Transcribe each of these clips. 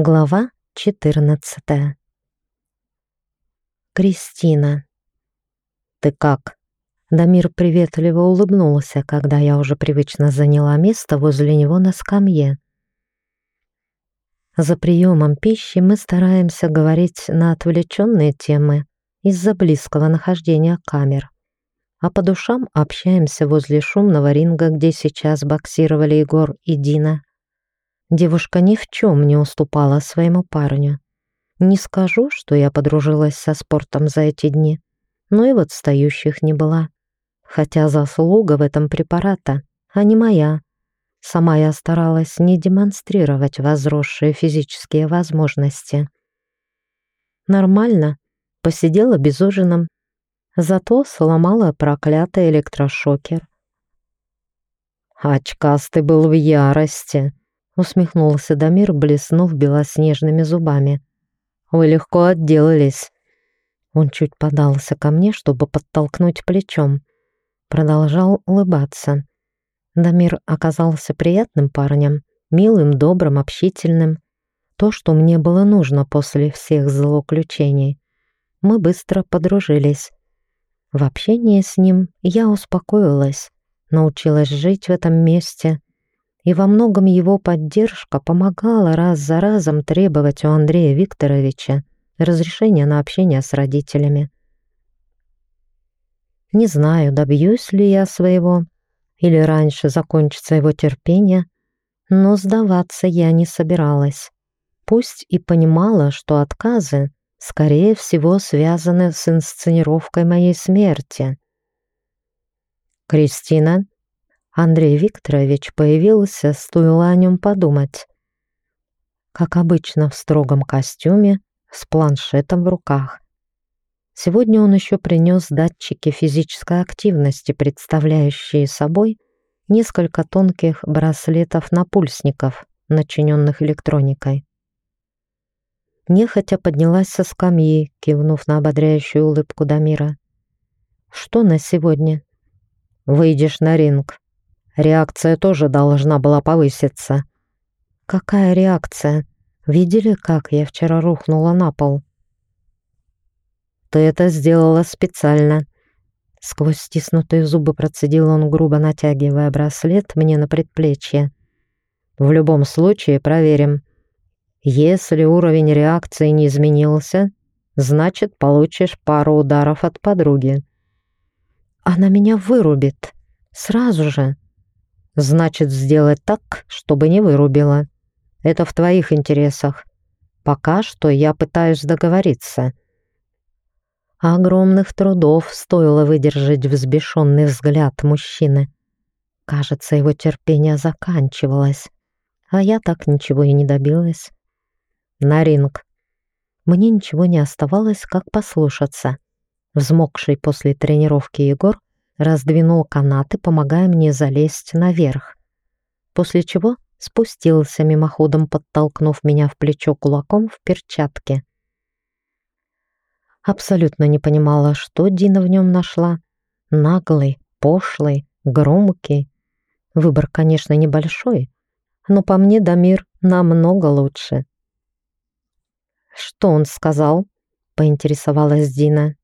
Глава 14 Кристина. «Ты как?» Дамир приветливо улыбнулся, когда я уже привычно заняла место возле него на скамье. За приемом пищи мы стараемся говорить на отвлеченные темы из-за близкого нахождения камер. А по душам общаемся возле шумного ринга, где сейчас боксировали Егор и Дина. Девушка ни в чем не уступала своему парню. Не скажу, что я подружилась со спортом за эти дни, но и в отстающих не была. Хотя заслуга в этом препарата, а не моя. Сама я старалась не демонстрировать возросшие физические возможности. Нормально, посидела без ужином, зато сломала проклятый электрошокер. Очкастый был в ярости, усмехнулся Дамир, блеснув белоснежными зубами. «Вы легко отделались». Он чуть подался ко мне, чтобы подтолкнуть плечом. Продолжал улыбаться. Дамир оказался приятным парнем, милым, добрым, общительным. То, что мне было нужно после всех злоключений. Мы быстро подружились. В общении с ним я успокоилась, научилась жить в этом месте и во многом его поддержка помогала раз за разом требовать у Андрея Викторовича разрешения на общение с родителями. Не знаю, добьюсь ли я своего, или раньше закончится его терпение, но сдаваться я не собиралась. Пусть и понимала, что отказы, скорее всего, связаны с инсценировкой моей смерти. «Кристина?» Андрей Викторович появился, стоило о нем подумать. Как обычно, в строгом костюме, с планшетом в руках. Сегодня он еще принес датчики физической активности, представляющие собой несколько тонких браслетов-напульсников, начиненных электроникой. Нехотя поднялась со скамьи, кивнув на ободряющую улыбку Дамира. «Что на сегодня?» «Выйдешь на ринг», Реакция тоже должна была повыситься. Какая реакция? Видели, как я вчера рухнула на пол? Ты это сделала специально. Сквозь стиснутые зубы процедил он, грубо натягивая браслет мне на предплечье. В любом случае проверим. Если уровень реакции не изменился, значит, получишь пару ударов от подруги. Она меня вырубит. Сразу же. Значит, сделать так, чтобы не вырубила. Это в твоих интересах. Пока что я пытаюсь договориться. Огромных трудов стоило выдержать взбешенный взгляд мужчины. Кажется, его терпение заканчивалось, а я так ничего и не добилась. На ринг. Мне ничего не оставалось, как послушаться. Взмокший после тренировки Егор раздвинул канаты, помогая мне залезть наверх, после чего спустился мимоходом, подтолкнув меня в плечо кулаком в перчатке. Абсолютно не понимала, что Дина в нем нашла. Наглый, пошлый, громкий. Выбор, конечно, небольшой, но по мне Дамир намного лучше. «Что он сказал?» — поинтересовалась Дина.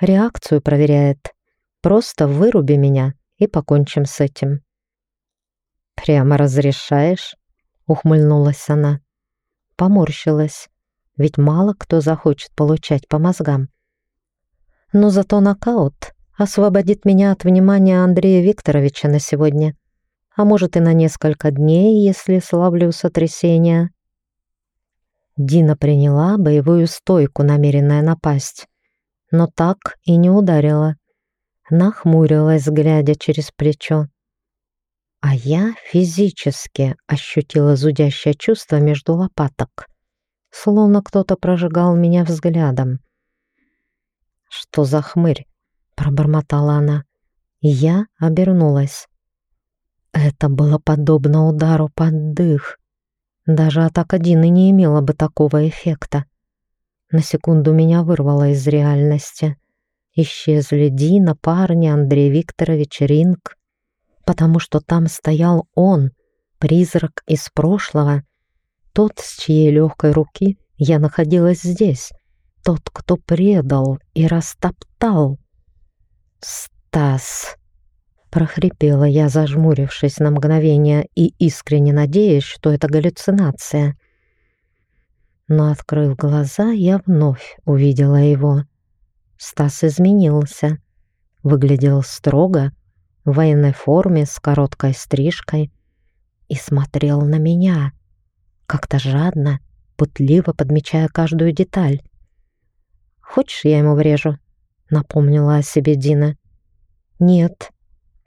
«Реакцию проверяет», Просто выруби меня и покончим с этим». «Прямо разрешаешь?» — ухмыльнулась она. Поморщилась, ведь мало кто захочет получать по мозгам. Но зато нокаут освободит меня от внимания Андрея Викторовича на сегодня, а может и на несколько дней, если славлю сотрясение. Дина приняла боевую стойку, намеренная напасть, но так и не ударила нахмурилась, глядя через плечо. А я физически ощутила зудящее чувство между лопаток, словно кто-то прожигал меня взглядом. «Что за хмырь?» — пробормотала она. Я обернулась. Это было подобно удару под дых. Даже атака Дины не имела бы такого эффекта. На секунду меня вырвало из реальности. Исчезли Дина, парни, Андрей Викторович, Ринг, потому что там стоял он, призрак из прошлого, тот, с чьей легкой руки я находилась здесь, тот, кто предал и растоптал. «Стас!» — прохрипела я, зажмурившись на мгновение и искренне надеясь, что это галлюцинация. Но, открыв глаза, я вновь увидела его. Стас изменился. Выглядел строго, в военной форме с короткой стрижкой и смотрел на меня, как-то жадно, пытливо подмечая каждую деталь. «Хочешь, я ему врежу?» — напомнила о себе Дина. «Нет».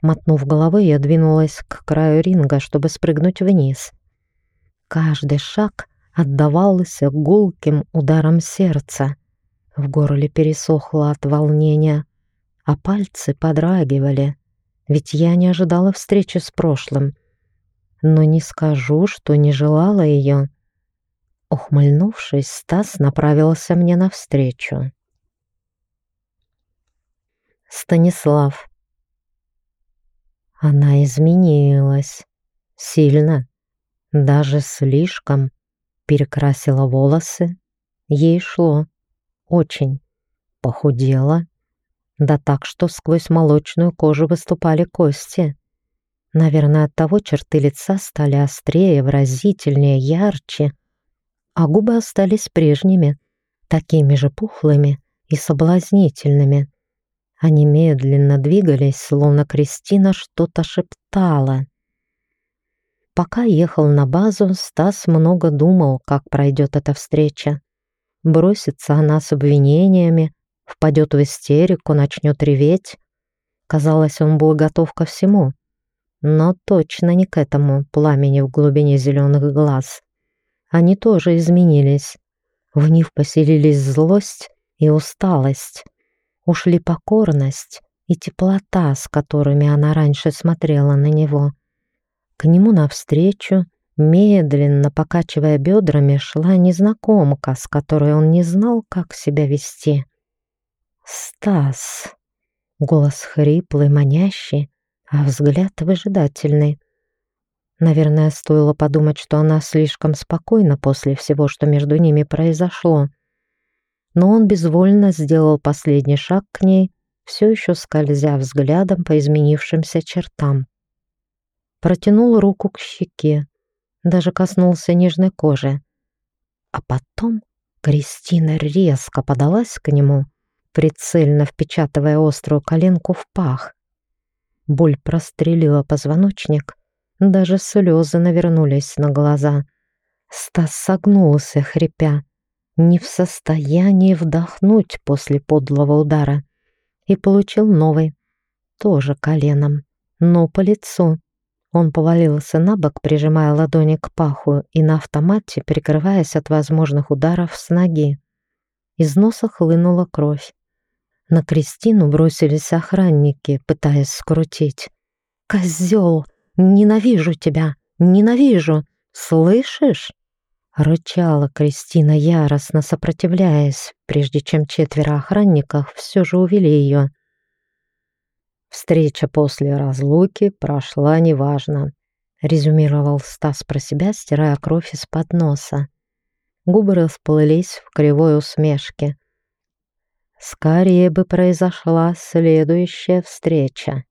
Мотнув головой, я двинулась к краю ринга, чтобы спрыгнуть вниз. Каждый шаг отдавался гулким ударом сердца. В горле пересохло от волнения, а пальцы подрагивали, ведь я не ожидала встречи с прошлым. Но не скажу, что не желала ее. Ухмыльнувшись, Стас направился мне навстречу. Станислав. Она изменилась. Сильно. Даже слишком. Перекрасила волосы. Ей шло. Очень. Похудела. Да так, что сквозь молочную кожу выступали кости. Наверное, от того черты лица стали острее, выразительнее, ярче — а губы остались прежними, такими же пухлыми и соблазнительными. Они медленно двигались, словно Кристина что-то шептала. Пока ехал на базу, Стас много думал, как пройдет эта встреча. Бросится она с обвинениями, впадет в истерику, начнет реветь. Казалось, он был готов ко всему, но точно не к этому пламени в глубине зеленых глаз. Они тоже изменились. В них поселились злость и усталость. Ушли покорность и теплота, с которыми она раньше смотрела на него. К нему навстречу, медленно покачивая бедрами, шла незнакомка, с которой он не знал, как себя вести. «Стас!» Голос хриплый, манящий, а взгляд выжидательный. Наверное, стоило подумать, что она слишком спокойна после всего, что между ними произошло. Но он безвольно сделал последний шаг к ней, все еще скользя взглядом по изменившимся чертам. Протянул руку к щеке, даже коснулся нежной кожи. А потом Кристина резко подалась к нему, прицельно впечатывая острую коленку в пах. Боль прострелила позвоночник, даже слезы навернулись на глаза. Стас согнулся, хрипя, не в состоянии вдохнуть после подлого удара, и получил новый, тоже коленом, но по лицу. Он повалился на бок, прижимая ладони к паху и на автомате прикрываясь от возможных ударов с ноги. Из носа хлынула кровь. На Кристину бросились охранники, пытаясь скрутить. «Козел!» Ненавижу тебя! Ненавижу! Слышишь?» Рычала Кристина, яростно сопротивляясь, прежде чем четверо охранников все же увели ее. «Встреча после разлуки прошла неважно», — резюмировал Стас про себя, стирая кровь из-под носа. Губы расплылись в кривой усмешке. «Скорее бы произошла следующая встреча».